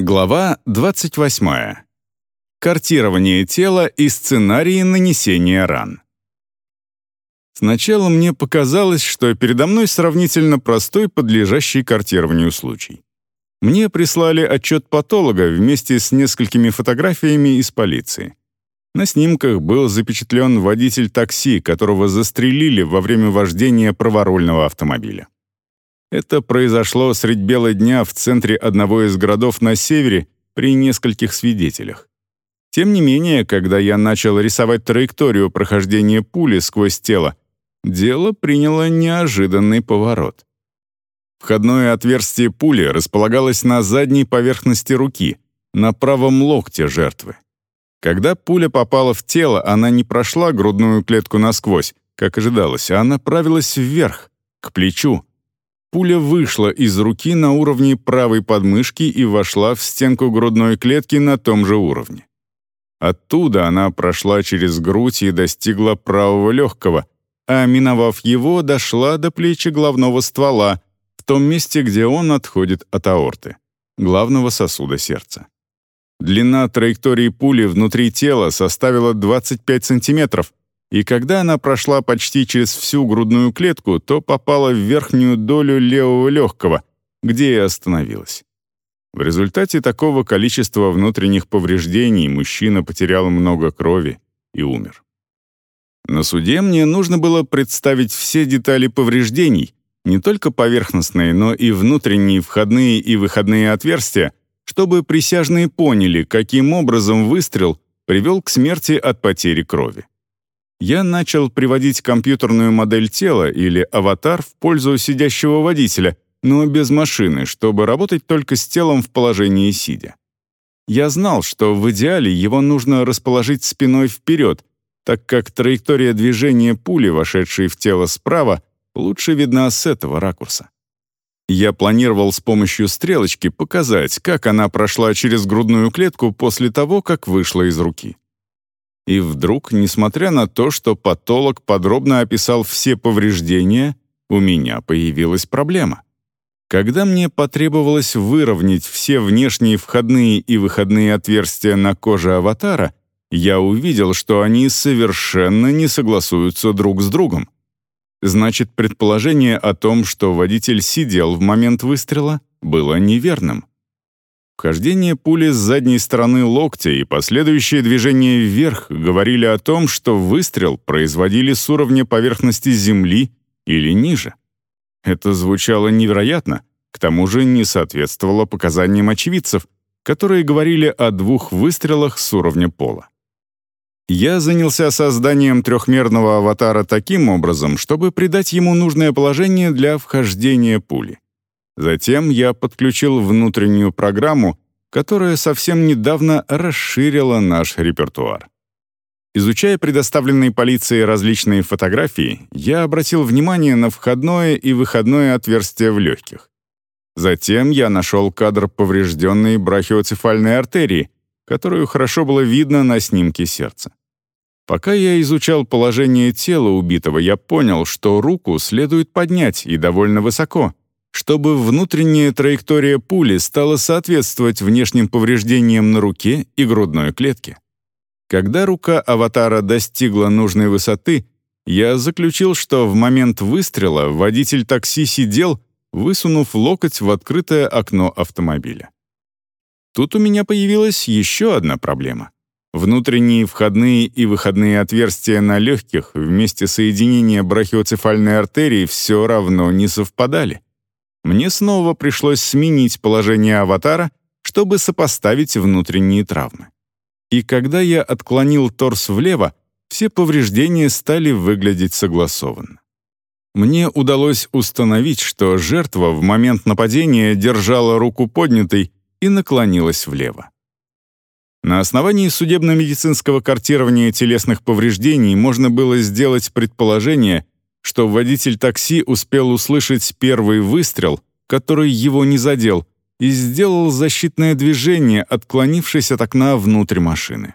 Глава 28. Картирование тела и сценарии нанесения ран. Сначала мне показалось, что передо мной сравнительно простой подлежащий картированию случай. Мне прислали отчет патолога вместе с несколькими фотографиями из полиции. На снимках был запечатлен водитель такси, которого застрелили во время вождения праворульного автомобиля. Это произошло средь бела дня в центре одного из городов на севере при нескольких свидетелях. Тем не менее, когда я начал рисовать траекторию прохождения пули сквозь тело, дело приняло неожиданный поворот. Входное отверстие пули располагалось на задней поверхности руки, на правом локте жертвы. Когда пуля попала в тело, она не прошла грудную клетку насквозь, как ожидалось, а направилась вверх, к плечу, Пуля вышла из руки на уровне правой подмышки и вошла в стенку грудной клетки на том же уровне. Оттуда она прошла через грудь и достигла правого легкого, а миновав его, дошла до плечи головного ствола, в том месте, где он отходит от аорты, главного сосуда сердца. Длина траектории пули внутри тела составила 25 сантиметров, и когда она прошла почти через всю грудную клетку, то попала в верхнюю долю левого легкого, где и остановилась. В результате такого количества внутренних повреждений мужчина потерял много крови и умер. На суде мне нужно было представить все детали повреждений, не только поверхностные, но и внутренние входные и выходные отверстия, чтобы присяжные поняли, каким образом выстрел привел к смерти от потери крови я начал приводить компьютерную модель тела или аватар в пользу сидящего водителя, но без машины, чтобы работать только с телом в положении сидя. Я знал, что в идеале его нужно расположить спиной вперед, так как траектория движения пули, вошедшей в тело справа, лучше видна с этого ракурса. Я планировал с помощью стрелочки показать, как она прошла через грудную клетку после того, как вышла из руки. И вдруг, несмотря на то, что патолог подробно описал все повреждения, у меня появилась проблема. Когда мне потребовалось выровнять все внешние входные и выходные отверстия на коже аватара, я увидел, что они совершенно не согласуются друг с другом. Значит, предположение о том, что водитель сидел в момент выстрела, было неверным. Вхождение пули с задней стороны локтя и последующее движение вверх говорили о том, что выстрел производили с уровня поверхности земли или ниже. Это звучало невероятно, к тому же не соответствовало показаниям очевидцев, которые говорили о двух выстрелах с уровня пола. Я занялся созданием трехмерного аватара таким образом, чтобы придать ему нужное положение для вхождения пули. Затем я подключил внутреннюю программу, которая совсем недавно расширила наш репертуар. Изучая предоставленные полиции различные фотографии, я обратил внимание на входное и выходное отверстие в легких. Затем я нашел кадр поврежденной брахиоцефальной артерии, которую хорошо было видно на снимке сердца. Пока я изучал положение тела убитого, я понял, что руку следует поднять и довольно высоко, чтобы внутренняя траектория пули стала соответствовать внешним повреждениям на руке и грудной клетке. Когда рука аватара достигла нужной высоты, я заключил, что в момент выстрела водитель такси сидел, высунув локоть в открытое окно автомобиля. Тут у меня появилась еще одна проблема. Внутренние входные и выходные отверстия на легких вместе соединения брахиоцефальной артерии все равно не совпадали мне снова пришлось сменить положение аватара, чтобы сопоставить внутренние травмы. И когда я отклонил торс влево, все повреждения стали выглядеть согласованно. Мне удалось установить, что жертва в момент нападения держала руку поднятой и наклонилась влево. На основании судебно-медицинского картирования телесных повреждений можно было сделать предположение, что водитель такси успел услышать первый выстрел, который его не задел, и сделал защитное движение, отклонившись от окна внутрь машины.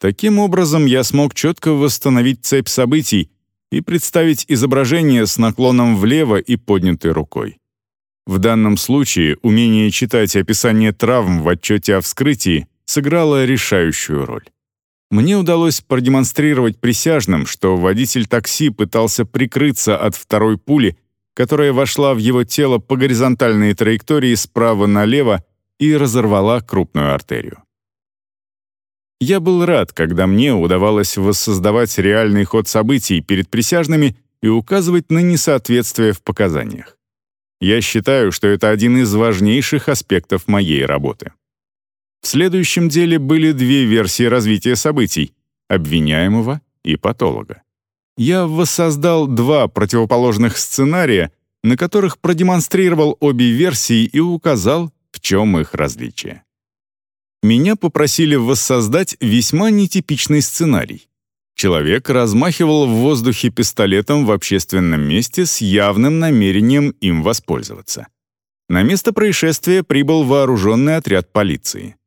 Таким образом, я смог четко восстановить цепь событий и представить изображение с наклоном влево и поднятой рукой. В данном случае умение читать описание травм в отчете о вскрытии сыграло решающую роль. Мне удалось продемонстрировать присяжным, что водитель такси пытался прикрыться от второй пули, которая вошла в его тело по горизонтальной траектории справа налево и разорвала крупную артерию. Я был рад, когда мне удавалось воссоздавать реальный ход событий перед присяжными и указывать на несоответствия в показаниях. Я считаю, что это один из важнейших аспектов моей работы. В следующем деле были две версии развития событий — обвиняемого и патолога. Я воссоздал два противоположных сценария, на которых продемонстрировал обе версии и указал, в чем их различие. Меня попросили воссоздать весьма нетипичный сценарий. Человек размахивал в воздухе пистолетом в общественном месте с явным намерением им воспользоваться. На место происшествия прибыл вооруженный отряд полиции.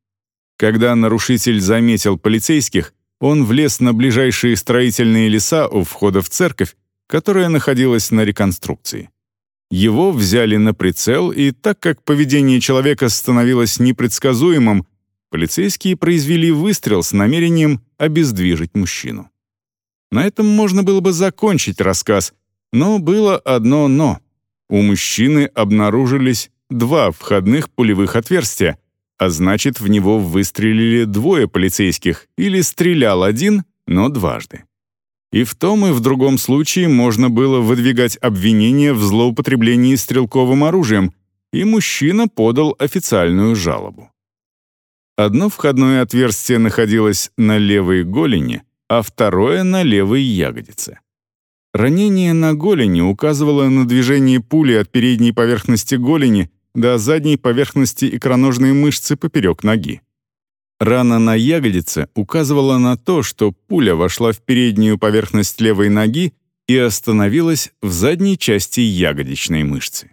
Когда нарушитель заметил полицейских, он влез на ближайшие строительные леса у входа в церковь, которая находилась на реконструкции. Его взяли на прицел, и так как поведение человека становилось непредсказуемым, полицейские произвели выстрел с намерением обездвижить мужчину. На этом можно было бы закончить рассказ, но было одно «но». У мужчины обнаружились два входных пулевых отверстия, а значит, в него выстрелили двое полицейских или стрелял один, но дважды. И в том и в другом случае можно было выдвигать обвинение в злоупотреблении стрелковым оружием, и мужчина подал официальную жалобу. Одно входное отверстие находилось на левой голени, а второе — на левой ягодице. Ранение на голени указывало на движение пули от передней поверхности голени до задней поверхности икроножной мышцы поперек ноги. Рана на ягодице указывала на то, что пуля вошла в переднюю поверхность левой ноги и остановилась в задней части ягодичной мышцы.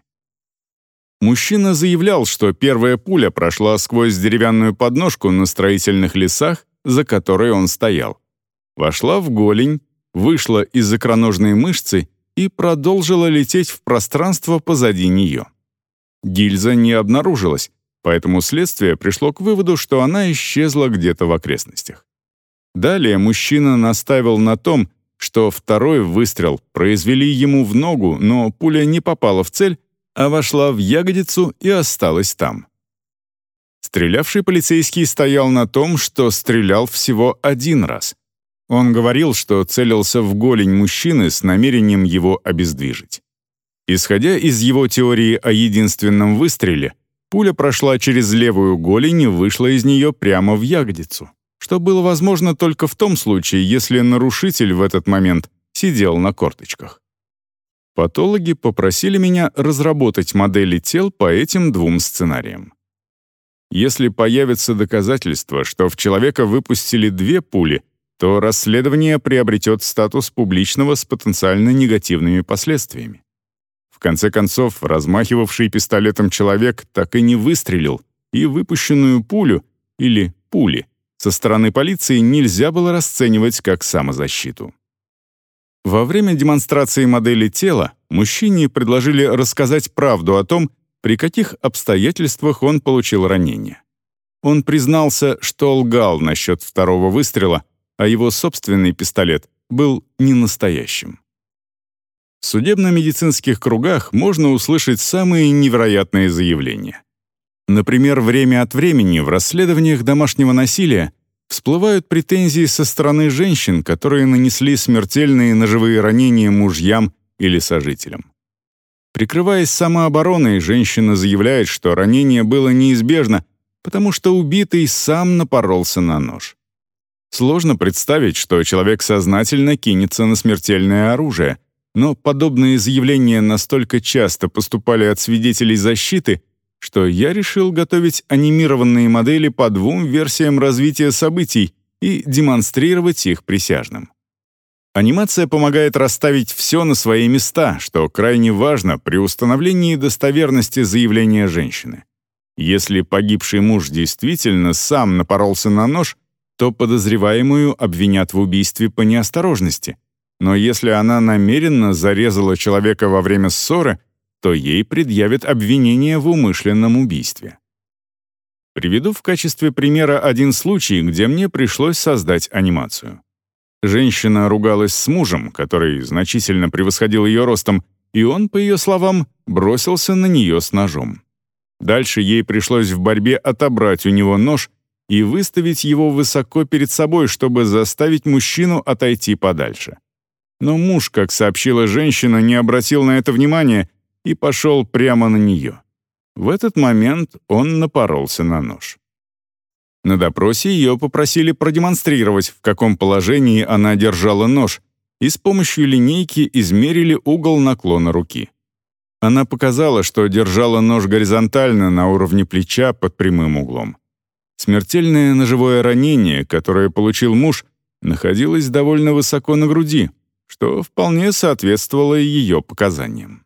Мужчина заявлял, что первая пуля прошла сквозь деревянную подножку на строительных лесах, за которой он стоял вошла в голень, вышла из икроножной мышцы и продолжила лететь в пространство позади нее. Гильза не обнаружилась, поэтому следствие пришло к выводу, что она исчезла где-то в окрестностях. Далее мужчина наставил на том, что второй выстрел произвели ему в ногу, но пуля не попала в цель, а вошла в ягодицу и осталась там. Стрелявший полицейский стоял на том, что стрелял всего один раз — он говорил, что целился в голень мужчины с намерением его обездвижить. Исходя из его теории о единственном выстреле, пуля прошла через левую голень и вышла из нее прямо в ягодицу, что было возможно только в том случае, если нарушитель в этот момент сидел на корточках. Патологи попросили меня разработать модели тел по этим двум сценариям. Если появится доказательство, что в человека выпустили две пули, то расследование приобретет статус публичного с потенциально негативными последствиями. В конце концов, размахивавший пистолетом человек так и не выстрелил, и выпущенную пулю или пули со стороны полиции нельзя было расценивать как самозащиту. Во время демонстрации модели тела мужчине предложили рассказать правду о том, при каких обстоятельствах он получил ранение. Он признался, что лгал насчет второго выстрела, а его собственный пистолет был не настоящим. В судебно-медицинских кругах можно услышать самые невероятные заявления. Например, время от времени в расследованиях домашнего насилия всплывают претензии со стороны женщин, которые нанесли смертельные ножевые ранения мужьям или сожителям. Прикрываясь самообороной, женщина заявляет, что ранение было неизбежно, потому что убитый сам напоролся на нож. Сложно представить, что человек сознательно кинется на смертельное оружие, но подобные заявления настолько часто поступали от свидетелей защиты, что я решил готовить анимированные модели по двум версиям развития событий и демонстрировать их присяжным. Анимация помогает расставить все на свои места, что крайне важно при установлении достоверности заявления женщины. Если погибший муж действительно сам напоролся на нож — то подозреваемую обвинят в убийстве по неосторожности. Но если она намеренно зарезала человека во время ссоры, то ей предъявят обвинение в умышленном убийстве. Приведу в качестве примера один случай, где мне пришлось создать анимацию. Женщина ругалась с мужем, который значительно превосходил ее ростом, и он, по ее словам, бросился на нее с ножом. Дальше ей пришлось в борьбе отобрать у него нож и выставить его высоко перед собой, чтобы заставить мужчину отойти подальше. Но муж, как сообщила женщина, не обратил на это внимания и пошел прямо на нее. В этот момент он напоролся на нож. На допросе ее попросили продемонстрировать, в каком положении она держала нож, и с помощью линейки измерили угол наклона руки. Она показала, что держала нож горизонтально на уровне плеча под прямым углом. Смертельное ножевое ранение, которое получил муж, находилось довольно высоко на груди, что вполне соответствовало ее показаниям.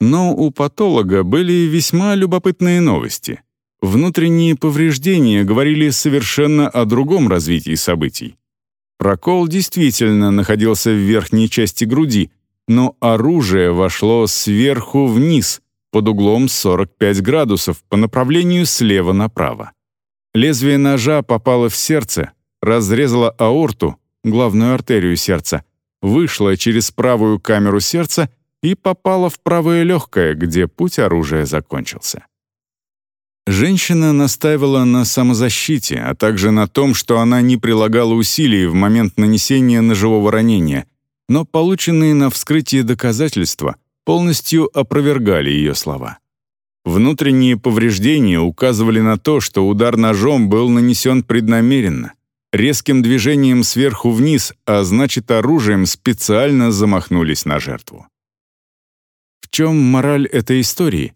Но у патолога были весьма любопытные новости. Внутренние повреждения говорили совершенно о другом развитии событий. Прокол действительно находился в верхней части груди, но оружие вошло сверху вниз, под углом 45 градусов по направлению слева направо. Лезвие ножа попало в сердце, разрезало аорту, главную артерию сердца, вышло через правую камеру сердца и попало в правое легкое, где путь оружия закончился. Женщина настаивала на самозащите, а также на том, что она не прилагала усилий в момент нанесения ножевого ранения, но полученные на вскрытии доказательства полностью опровергали ее слова. Внутренние повреждения указывали на то, что удар ножом был нанесен преднамеренно, резким движением сверху вниз, а значит оружием специально замахнулись на жертву. В чем мораль этой истории?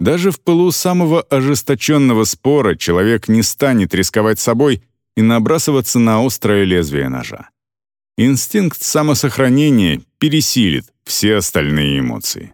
Даже в пылу самого ожесточенного спора человек не станет рисковать собой и набрасываться на острое лезвие ножа. Инстинкт самосохранения пересилит все остальные эмоции.